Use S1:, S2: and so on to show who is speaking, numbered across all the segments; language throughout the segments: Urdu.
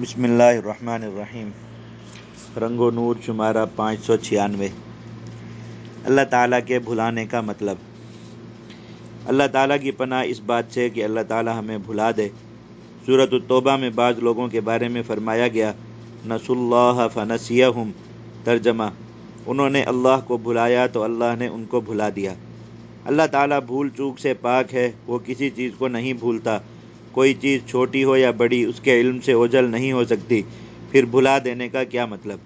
S1: بسم اللہ الرحمن الرحیم۔ رنگ و نور شمارہ پانچ سو چھیانوے۔ اللہ تعالیٰ کے بھلانے کا مطلب۔ اللہ تعالیٰ کی پناہ اس بات سے کہ اللہ تعالیٰ ہمیں بھلا دے۔ صورت التوبہ میں بعض لوگوں کے بارے میں فرمایا گیا نس اللہ فنسیہم۔ ترجمہ، انہوں نے اللہ کو بھلایا تو اللہ نے ان کو بھلا دیا۔ اللہ تعالیٰ بھول چوک سے پاک ہے، وہ کسی چیز کو نہیں بھولتا۔ کوئی چیز چھوٹی ہو یا بڑی، اس کے علم سے اوجل نہیں ہو سکتی۔ پھر بھلا دینے کا کیا مطلب؟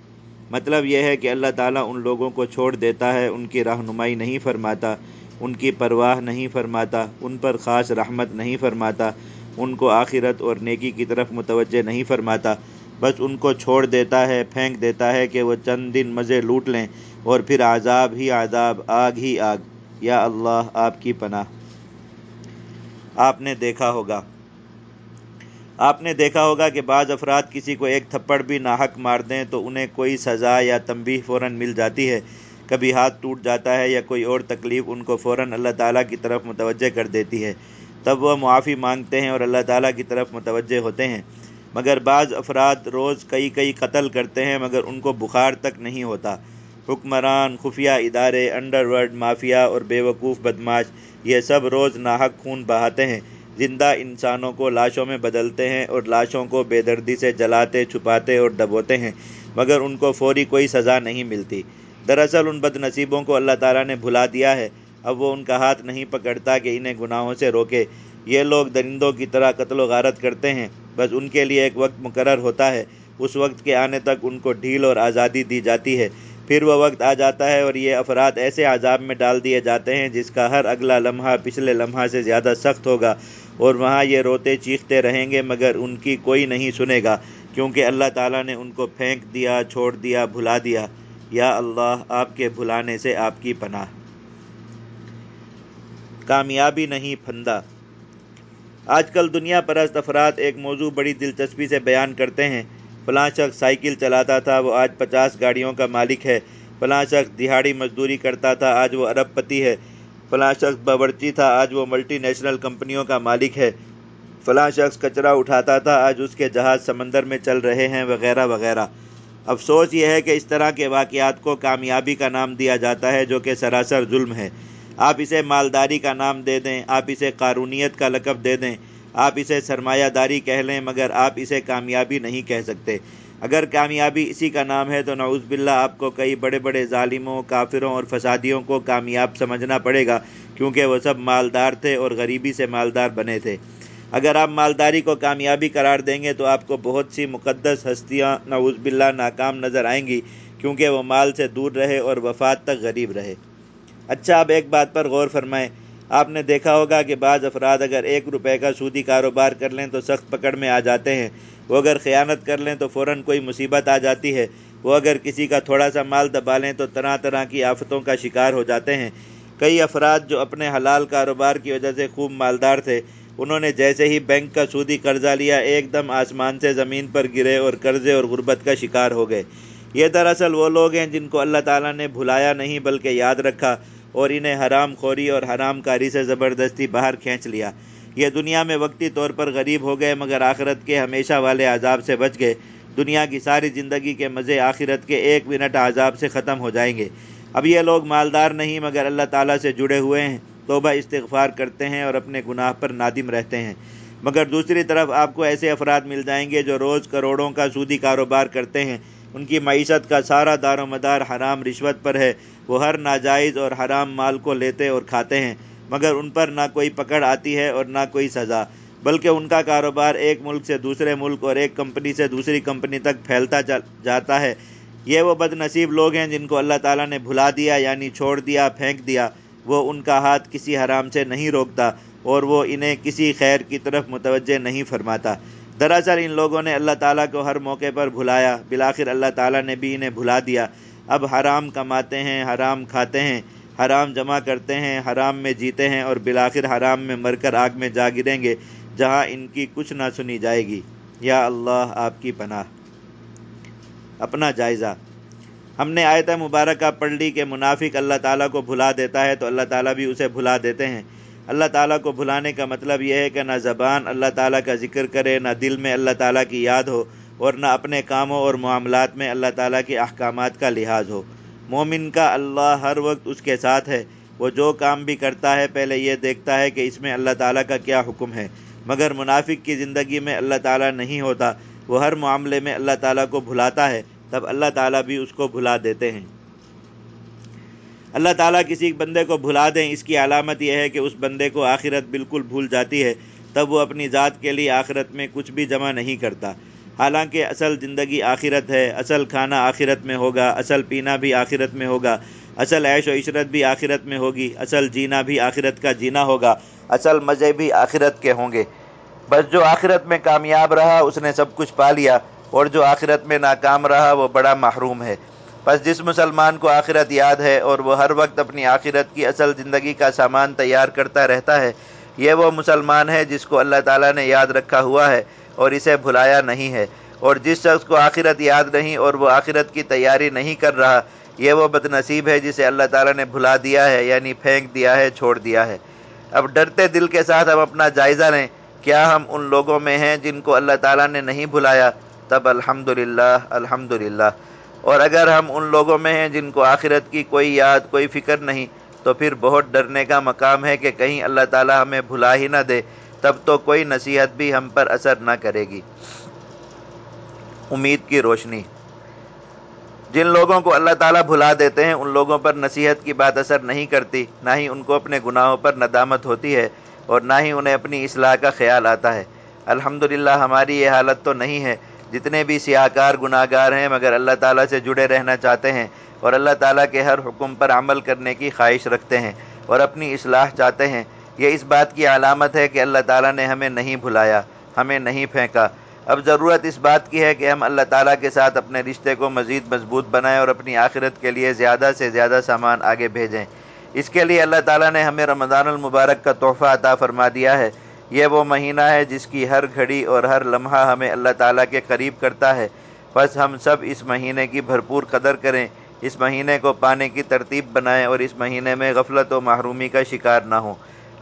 S1: مطلب یہ ہے کہ اللہ تعالیٰ ان لوگوں کو چھوڑ دیتا ہے، ان کی رہنمائی نہیں فرماتا، ان کی پرواہ نہیں فرماتا، ان پر خاص رحمت نہیں فرماتا، ان کو آخرت اور نیکی کی طرف متوجہ نہیں فرماتا۔ بس ان کو چھوڑ دیتا ہے، پھینک دیتا ہے کہ وہ چند دن مزے لوٹ لیں اور پھر عذاب ہی عذاب، آگ ہی آگ۔ یا اللہ، آپ کی پناہ۔ آپ نے دیکھا ہوگا۔ آپ نے دیکھا ہوگا کہ بعض افراد کسی کو ایک تھپڑ بھی ناحق مار دیں تو انہیں کوئی سزا یا تنبیہ فوراً مل جاتی ہے۔ کبھی ہاتھ ٹوٹ جاتا ہے یا کوئی اور تکلیف ان کو فوراً اللہ تعالیٰ کی طرف متوجہ کر دیتی ہے۔ تب وہ معافی مانگتے ہیں اور اللہ تعالیٰ کی طرف متوجہ ہوتے ہیں۔ مگر بعض افراد روز کئی کئی قتل کرتے ہیں مگر ان کو بخار تک نہیں ہوتا۔ حکمران، خفیہ ادارے انڈر ورلڈ مافیا اور بیوقوف بدماش، یہ سب روز ناحق خون بہاتے ہیں۔ زندہ انسانوں کو لاشوں میں بدلتے ہیں اور لاشوں کو بے دردی سے جلاتے، چھپاتے اور دبوتے ہیں، مگر ان کو فوری کوئی سزا نہیں ملتی۔ دراصل ان بد نصیبوں کو اللہ تعالیٰ نے بھلا دیا ہے۔ اب وہ ان کا ہاتھ نہیں پکڑتا کہ انہیں گناہوں سے روکے۔ یہ لوگ درندوں کی طرح قتل و غارت کرتے ہیں۔ بس ان کے لیے ایک وقت مقرر ہوتا ہے۔ اس وقت کے آنے تک ان کو ڈھیل اور آزادی دی جاتی ہے۔ پھر وہ وقت آ جاتا ہے اور یہ افراد ایسے عذاب میں ڈال دیے جاتے ہیں جس کا ہر اگلا لمحہ پچھلے لمحہ سے زیادہ سخت ہوگا۔ اور وہاں یہ روتے چیختے رہیں گے، مگر ان کی کوئی نہیں سنے گا، کیونکہ اللہ تعالیٰ نے ان کو پھینک دیا، چھوڑ دیا، بھلا دیا۔ یا اللہ، آپ کے بھلانے سے آپ کی پناہ۔ کامیابی نہیں پھندا آج کل دنیا پرست افراد ایک موضوع بڑی دلچسپی سے بیان کرتے ہیں۔ فلاں شخص سائیکل چلاتا تھا، وہ آج پچاس گاڑیوں کا مالک ہے۔ فلاں شخص دہاڑی مزدوری کرتا تھا، آج وہ ارب پتی ہے۔ فلاں شخص باورچی تھا، آج وہ ملٹی نیشنل کمپنیوں کا مالک ہے۔ فلاں شخص کچرا اٹھاتا تھا، آج اس کے جہاز سمندر میں چل رہے ہیں، وغیرہ وغیرہ۔ افسوس یہ ہے کہ اس طرح کے واقعات کو کامیابی کا نام دیا جاتا ہے جو کہ سراسر ظلم ہے۔ آپ اسے مالداری کا نام دے دیں، آپ اسے قارونیت کا لقب دے دیں، آپ اسے سرمایہ داری کہہ لیں، مگر آپ اسے کامیابی نہیں کہہ سکتے۔ اگر کامیابی اسی کا نام ہے تو نعوذ باللہ آپ کو کئی بڑے بڑے ظالموں، کافروں اور فسادیوں کو کامیاب سمجھنا پڑے گا، کیونکہ وہ سب مالدار تھے اور غریبی سے مالدار بنے تھے۔ اگر آپ مالداری کو کامیابی قرار دیں گے تو آپ کو بہت سی مقدس ہستیاں نعوذ باللہ ناکام نظر آئیں گی، کیونکہ وہ مال سے دور رہے اور وفات تک غریب رہے۔ اچھا اب ایک بات پر غور فرمائیں۔ آپ نے دیکھا ہوگا کہ بعض افراد اگر ایک روپے کا سودی کاروبار کر لیں تو سخت پکڑ میں آ جاتے ہیں۔ وہ اگر خیانت کر لیں تو فوراً کوئی مصیبت آ جاتی ہے۔ وہ اگر کسی کا تھوڑا سا مال دبا لیں تو طرح طرح کی آفتوں کا شکار ہو جاتے ہیں۔ کئی افراد جو اپنے حلال کاروبار کی وجہ سے خوب مالدار تھے، انہوں نے جیسے ہی بینک کا سودی قرضہ لیا، ایک دم آسمان سے زمین پر گرے اور قرضے اور غربت کا شکار ہو گئے۔ یہ دراصل وہ لوگ ہیں جن کو اللہ تعالیٰ نے بھلایا نہیں بلکہ یاد رکھا۔ اور انہیں حرام خوری اور حرام کاری سے زبردستی باہر کھینچ لیا۔ یہ دنیا میں وقتی طور پر غریب ہو گئے، مگر آخرت کے ہمیشہ والے عذاب سے بچ گئے۔ دنیا کی ساری زندگی کے مزے آخرت کے ایک منٹ عذاب سے ختم ہو جائیں گے۔ اب یہ لوگ مالدار نہیں، مگر اللہ تعالیٰ سے جڑے ہوئے ہیں۔ توبہ استغفار کرتے ہیں اور اپنے گناہ پر نادم رہتے ہیں۔ مگر دوسری طرف آپ کو ایسے افراد مل جائیں گے جو روز کروڑوں کا سودی کاروبار کرتے ہیں۔ ان کی معیشت کا سارا دار و مدار حرام رشوت پر ہے۔ وہ ہر ناجائز اور حرام مال کو لیتے اور کھاتے ہیں، مگر ان پر نہ کوئی پکڑ آتی ہے اور نہ کوئی سزا، بلکہ ان کا کاروبار ایک ملک سے دوسرے ملک اور ایک کمپنی سے دوسری کمپنی تک پھیلتا جاتا ہے۔ یہ وہ بد نصیب لوگ ہیں جن کو اللہ تعالیٰ نے بھلا دیا یعنی چھوڑ دیا، پھینک دیا۔ وہ ان کا ہاتھ کسی حرام سے نہیں روکتا اور وہ انہیں کسی خیر کی طرف متوجہ نہیں فرماتا۔ دراصل ان لوگوں نے اللہ تعالیٰ کو ہر موقع پر بھلایا۔ بلاخر اللہ تعالیٰ نے بھی انہیں بھلا دیا۔ اب حرام کماتے ہیں، حرام کھاتے ہیں، حرام جمع کرتے ہیں، حرام میں جیتے ہیں اور بلاخر حرام میں مر کر آگ میں جا گریں گے، جہاں ان کی کچھ نہ سنی جائے گی۔ یا اللہ، آپ کی پناہ۔ اپنا جائزہ۔ ہم نے آیت مبارکہ پڑھ لی کہ منافق اللہ تعالیٰ کو بھلا دیتا ہے تو اللہ تعالیٰ بھی اسے بھلا دیتے ہیں۔ اللہ تعالیٰ کو بھلانے کا مطلب یہ ہے کہ نہ زبان اللہ تعالیٰ کا ذکر کرے، نہ دل میں اللہ تعالیٰ کی یاد ہو اور نہ اپنے کاموں اور معاملات میں اللہ تعالیٰ کے احکامات کا لحاظ ہو۔ مومن کا اللہ ہر وقت اس کے ساتھ ہے۔ وہ جو کام بھی کرتا ہے، پہلے یہ دیکھتا ہے کہ اس میں اللہ تعالیٰ کا کیا حکم ہے۔ مگر منافق کی زندگی میں اللہ تعالیٰ نہیں ہوتا، وہ ہر معاملے میں اللہ تعالیٰ کو بھلاتا ہے، تب اللہ تعالیٰ بھی اس کو بھلا دیتے ہیں۔ اللہ تعالیٰ کسی بندے کو بھلا دیں، اس کی علامت یہ ہے کہ اس بندے کو آخرت بالکل بھول جاتی ہے، تب وہ اپنی ذات کے لیے آخرت میں کچھ بھی جمع نہیں کرتا۔ حالانکہ اصل زندگی آخرت ہے، اصل کھانا آخرت میں ہوگا، اصل پینا بھی آخرت میں ہوگا، اصل عیش و عشرت بھی آخرت میں ہوگی، اصل جینا بھی آخرت کا جینا ہوگا، اصل مزے بھی آخرت کے ہوں گے۔ بس جو آخرت میں کامیاب رہا، اس نے سب کچھ پا لیا، اور جو آخرت میں ناکام رہا، وہ بڑا محروم ہے۔ بس جس مسلمان کو آخرت یاد ہے اور وہ ہر وقت اپنی آخرت کی اصل زندگی کا سامان تیار کرتا رہتا ہے، یہ وہ مسلمان ہے جس کو اللہ تعالیٰ نے یاد رکھا ہوا ہے اور اسے بھلایا نہیں ہے۔ اور جس شخص کو آخرت یاد نہیں اور وہ آخرت کی تیاری نہیں کر رہا، یہ وہ بد نصیب ہے جسے اللہ تعالیٰ نے بھلا دیا ہے یعنی پھینک دیا ہے، چھوڑ دیا ہے۔ اب ڈرتے دل کے ساتھ ہم اپنا جائزہ لیں۔ کیا ہم ان لوگوں میں ہیں جن کو اللہ تعالیٰ نے نہیں بھلایا؟ تب الحمد للہ الحمد للہ اور اگر ہم ان لوگوں میں ہیں جن کو آخرت کی کوئی یاد، کوئی فکر نہیں، تو پھر بہت ڈرنے کا مقام ہے کہ کہیں اللہ تعالیٰ ہمیں بھلا ہی نہ دے، تب تو کوئی نصیحت بھی ہم پر اثر نہ کرے گی۔ امید کی روشنی۔ جن لوگوں کو اللہ تعالیٰ بھلا دیتے ہیں، ان لوگوں پر نصیحت کی بات اثر نہیں کرتی، نہ ہی ان کو اپنے گناہوں پر ندامت ہوتی ہے اور نہ ہی انہیں اپنی اصلاح کا خیال آتا ہے۔ الحمدللہ، ہماری یہ حالت تو نہیں ہے۔ جتنے بھی سیاہ کار گناہ گار ہیں، مگر اللہ تعالیٰ سے جڑے رہنا چاہتے ہیں اور اللہ تعالیٰ کے ہر حکم پر عمل کرنے کی خواہش رکھتے ہیں اور اپنی اصلاح چاہتے ہیں۔ یہ اس بات کی علامت ہے کہ اللہ تعالیٰ نے ہمیں نہیں بھلایا، ہمیں نہیں پھینکا۔ اب ضرورت اس بات کی ہے کہ ہم اللہ تعالیٰ کے ساتھ اپنے رشتے کو مزید مضبوط بنائیں اور اپنی آخرت کے لیے زیادہ سے زیادہ سامان آگے بھیجیں۔ اس کے لیے اللہ تعالیٰ نے ہمیں رمضان المبارک کا تحفہ عطا فرما دیا ہے۔ یہ وہ مہینہ ہے جس کی ہر گھڑی اور ہر لمحہ ہمیں اللہ تعالیٰ کے قریب کرتا ہے۔ بس ہم سب اس مہینے کی بھرپور قدر کریں۔ اس مہینے کو پانے کی ترتیب بنائیں اور اس مہینے میں غفلت و محرومی کا شکار نہ ہوں۔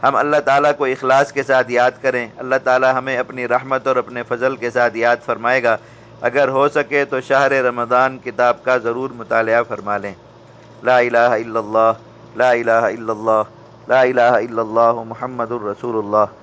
S1: ہم اللہ تعالیٰ کو اخلاص کے ساتھ یاد کریں۔ اللہ تعالیٰ ہمیں اپنی رحمت اور اپنے فضل کے ساتھ یاد فرمائے گا۔ اگر ہو سکے تو شہر رمضان کتاب کا ضرور مطالعہ فرما لیں۔ لا الہ الا اللہ، لا الہ الا اللہ، لا الہ الا اللہ محمد الرسول اللہ۔